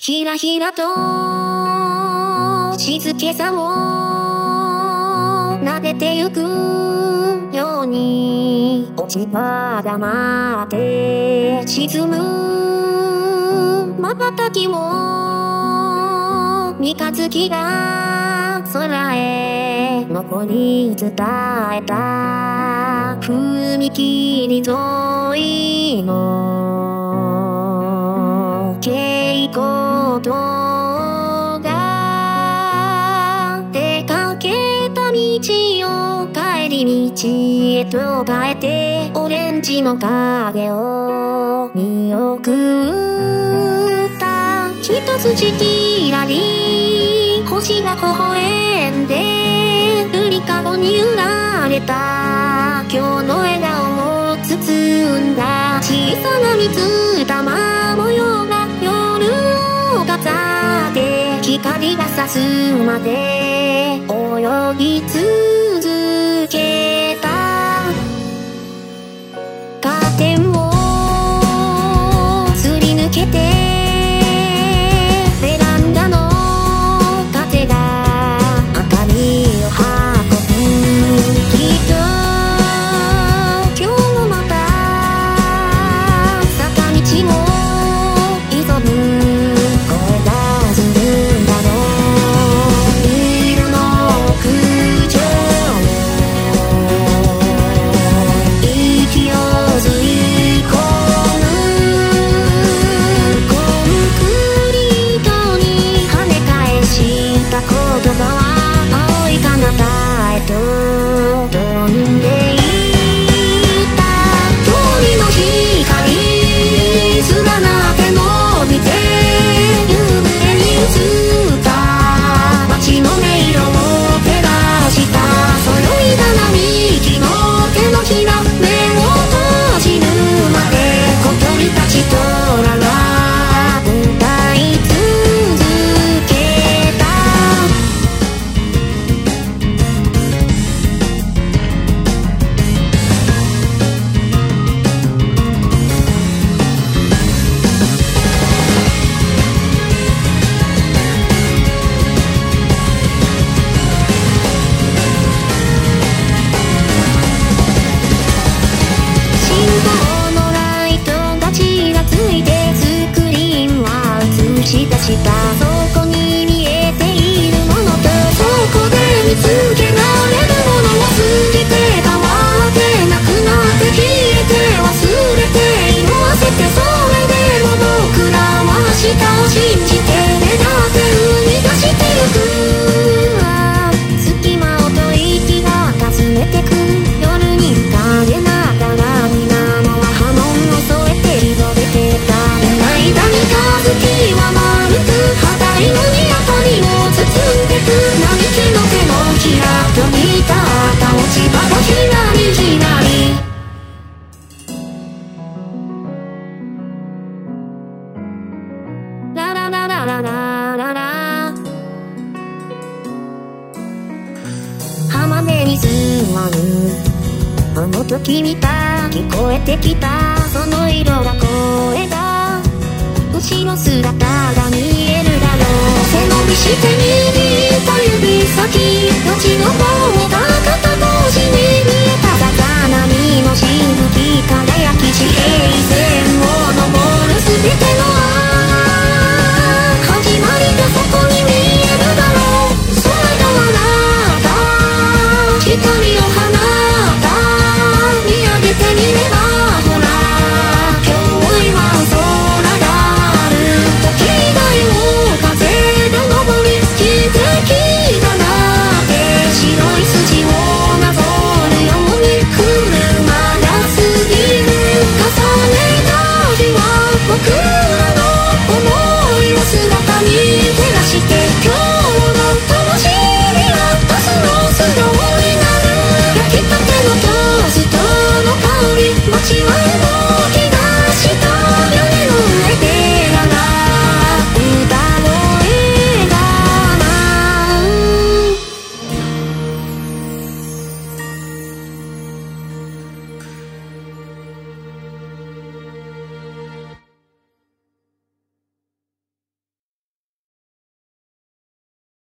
ひらひらと静けさを撫でてゆくように落ち葉が舞って沈む瞬きを三日月が空へ残り伝えた。踏切沿いの。光灯が出かけた道を帰り道へと変えてオレンジの影を見送った一筋きらり星が微笑んでゆりかごに揺られた今日の笑顔を包んだ小さな水玉光が差すまで泳ぎ続を信じてラララララ浜辺に座るあの時見た聞こえてきたその色が声だ後ろ姿が見えるだろう背伸びして握った指先どちの方が片同時に